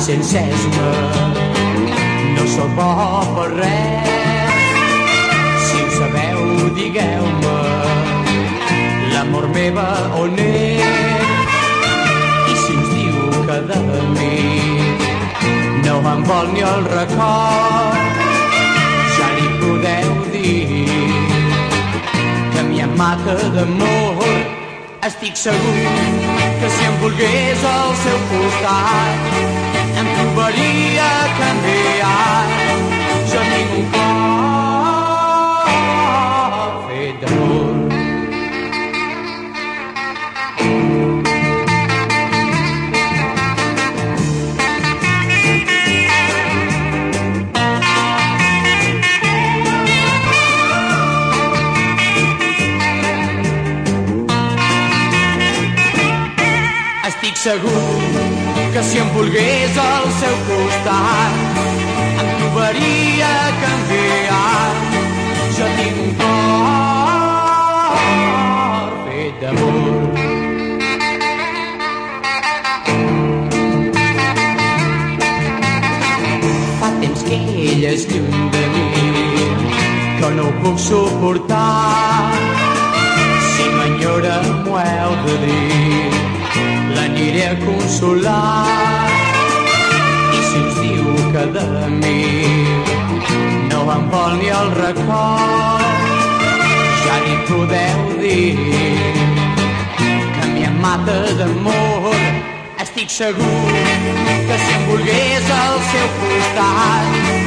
sense esma no sóc bo per res. Si ho sabeu, digueu-me l'amor meva on és. I si us diu que de mi no em vol ni el record, ja li podeu dir que m'hi mata d'amor. Estic segur que si em volgués al seu costat em trobaria segur que si em volgués al seu costat em trobaria canviat. Jo tinc un cor fet d'amor. Fa temps que ella és lluny de mi, que no ho puc suportar. Si m'enyora m'ho heu de dir, a consolar. I si ens diu que de mi no em vol ni el record ja ni podeu dir que m'hi em mata d'amor. Estic segur que si em volgués al seu costat